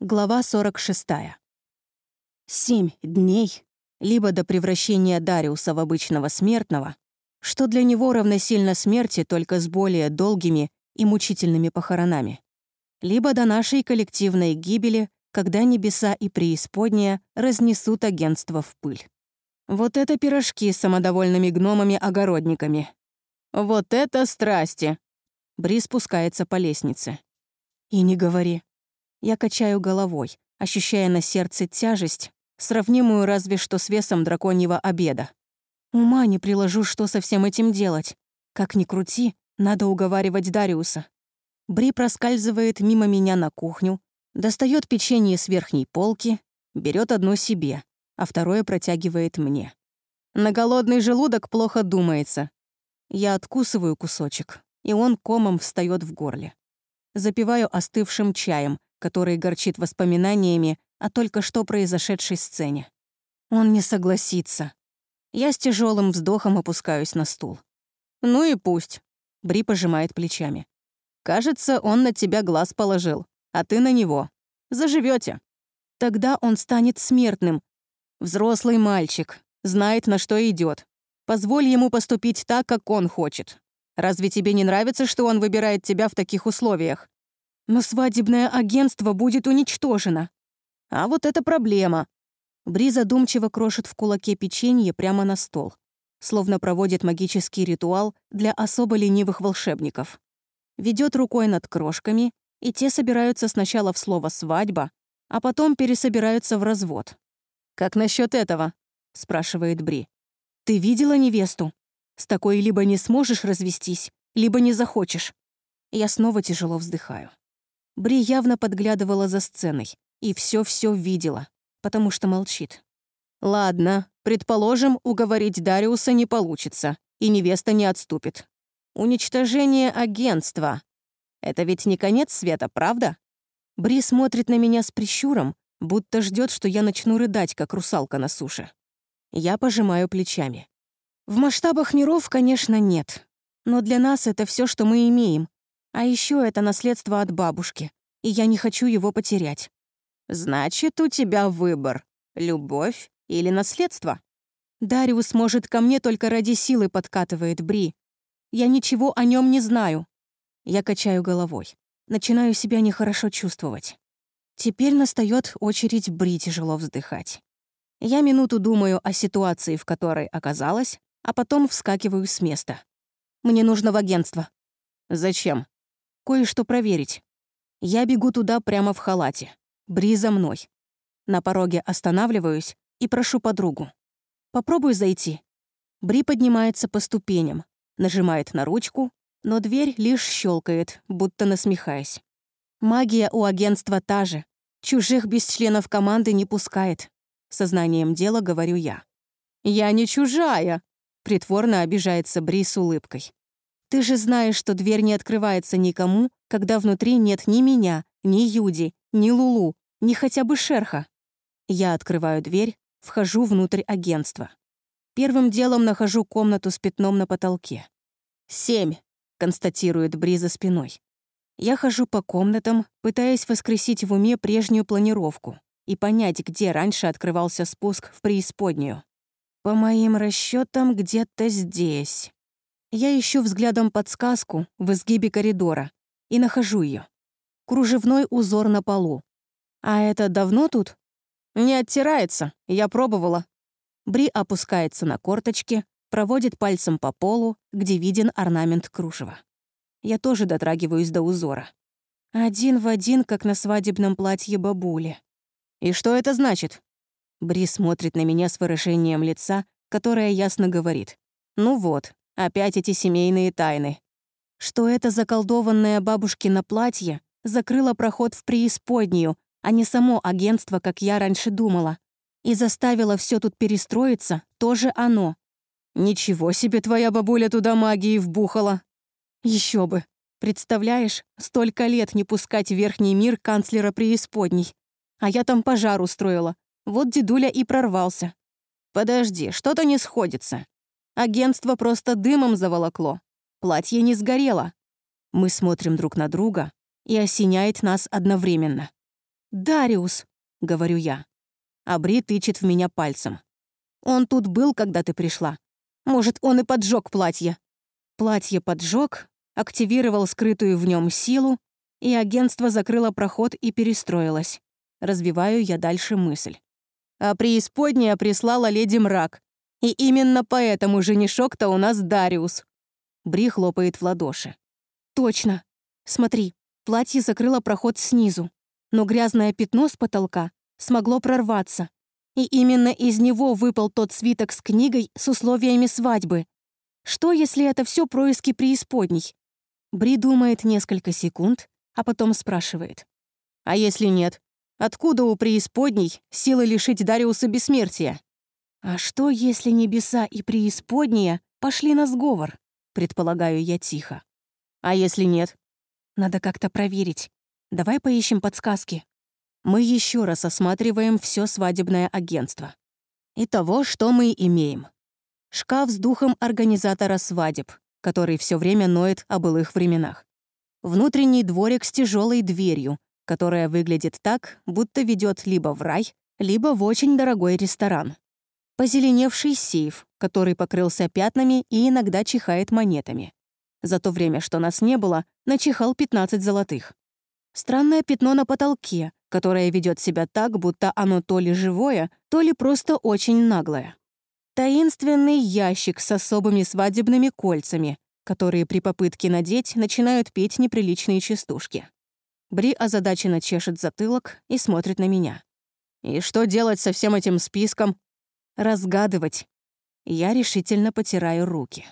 Глава 46. Семь дней, либо до превращения Дариуса в обычного смертного, что для него равносильно смерти только с более долгими и мучительными похоронами, либо до нашей коллективной гибели, когда небеса и преисподняя разнесут агентство в пыль. Вот это пирожки с самодовольными гномами-огородниками. Вот это страсти! Бри спускается по лестнице. И не говори. Я качаю головой, ощущая на сердце тяжесть, сравнимую разве что с весом драконьего обеда. Ума не приложу, что со всем этим делать. Как ни крути, надо уговаривать Дариуса. Бри проскальзывает мимо меня на кухню, достает печенье с верхней полки, берет одно себе, а второе протягивает мне. На голодный желудок плохо думается. Я откусываю кусочек, и он комом встает в горле. Запиваю остывшим чаем, который горчит воспоминаниями о только что произошедшей сцене. Он не согласится. Я с тяжелым вздохом опускаюсь на стул. «Ну и пусть», — Бри пожимает плечами. «Кажется, он на тебя глаз положил, а ты на него. Заживете. Тогда он станет смертным. Взрослый мальчик, знает, на что идет. Позволь ему поступить так, как он хочет. Разве тебе не нравится, что он выбирает тебя в таких условиях? Но свадебное агентство будет уничтожено. А вот это проблема. Бри задумчиво крошит в кулаке печенье прямо на стол, словно проводит магический ритуал для особо ленивых волшебников. Ведет рукой над крошками, и те собираются сначала в слово «свадьба», а потом пересобираются в развод. «Как насчет этого?» — спрашивает Бри. «Ты видела невесту? С такой либо не сможешь развестись, либо не захочешь». Я снова тяжело вздыхаю. Бри явно подглядывала за сценой и все-все видела, потому что молчит. «Ладно, предположим, уговорить Дариуса не получится, и невеста не отступит. Уничтожение агентства. Это ведь не конец света, правда?» Бри смотрит на меня с прищуром, будто ждет, что я начну рыдать, как русалка на суше. Я пожимаю плечами. В масштабах миров, конечно, нет. Но для нас это все, что мы имеем, а еще это наследство от бабушки, и я не хочу его потерять. Значит, у тебя выбор — любовь или наследство. Дариус может ко мне только ради силы подкатывает Бри. Я ничего о нем не знаю. Я качаю головой. Начинаю себя нехорошо чувствовать. Теперь настает очередь Бри тяжело вздыхать. Я минуту думаю о ситуации, в которой оказалась, а потом вскакиваю с места. Мне нужно в агентство. Зачем? Кое-что проверить. Я бегу туда прямо в халате. Бри за мной. На пороге останавливаюсь и прошу подругу. «Попробуй зайти». Бри поднимается по ступеням, нажимает на ручку, но дверь лишь щелкает, будто насмехаясь. Магия у агентства та же. Чужих без членов команды не пускает. Сознанием дела говорю я. «Я не чужая», — притворно обижается Бри с улыбкой. Ты же знаешь, что дверь не открывается никому, когда внутри нет ни меня, ни Юди, ни Лулу, ни хотя бы шерха. Я открываю дверь, вхожу внутрь агентства. Первым делом нахожу комнату с пятном на потолке. «Семь», — констатирует Бри за спиной. Я хожу по комнатам, пытаясь воскресить в уме прежнюю планировку и понять, где раньше открывался спуск в преисподнюю. По моим расчетам, где-то здесь. Я ищу взглядом подсказку в изгибе коридора и нахожу ее. Кружевной узор на полу. А это давно тут? Не оттирается, я пробовала. Бри опускается на корточки, проводит пальцем по полу, где виден орнамент кружева. Я тоже дотрагиваюсь до узора. Один в один, как на свадебном платье бабули. «И что это значит?» Бри смотрит на меня с выражением лица, которое ясно говорит. «Ну вот, Опять эти семейные тайны. Что это заколдованное бабушкино платье закрыло проход в преисподнюю, а не само агентство, как я раньше думала. И заставило все тут перестроиться тоже оно. Ничего себе твоя бабуля туда магии вбухала. Еще бы. Представляешь, столько лет не пускать в верхний мир канцлера преисподней. А я там пожар устроила. Вот дедуля и прорвался. Подожди, что-то не сходится. Агентство просто дымом заволокло. Платье не сгорело. Мы смотрим друг на друга, и осеняет нас одновременно. «Дариус», — говорю я. А Бри тычет в меня пальцем. «Он тут был, когда ты пришла. Может, он и поджег платье». Платье поджег, активировал скрытую в нем силу, и агентство закрыло проход и перестроилось. Развиваю я дальше мысль. А преисподняя прислала леди Мрак. И именно поэтому женишок-то у нас Дариус. Бри хлопает в ладоши. Точно. Смотри, платье закрыло проход снизу, но грязное пятно с потолка смогло прорваться. И именно из него выпал тот свиток с книгой с условиями свадьбы. Что, если это все происки преисподней? Бри думает несколько секунд, а потом спрашивает. «А если нет? Откуда у преисподней силы лишить Дариуса бессмертия?» «А что, если небеса и преисподняя пошли на сговор?» предполагаю я тихо. «А если нет?» «Надо как-то проверить. Давай поищем подсказки». Мы еще раз осматриваем все свадебное агентство. Итого, что мы имеем? Шкаф с духом организатора свадеб, который все время ноет о былых временах. Внутренний дворик с тяжелой дверью, которая выглядит так, будто ведет либо в рай, либо в очень дорогой ресторан. Позеленевший сейф, который покрылся пятнами и иногда чихает монетами. За то время, что нас не было, начихал 15 золотых. Странное пятно на потолке, которое ведет себя так, будто оно то ли живое, то ли просто очень наглое. Таинственный ящик с особыми свадебными кольцами, которые при попытке надеть начинают петь неприличные частушки. Бри озадаченно чешет затылок и смотрит на меня. «И что делать со всем этим списком?» «Разгадывать». Я решительно потираю руки.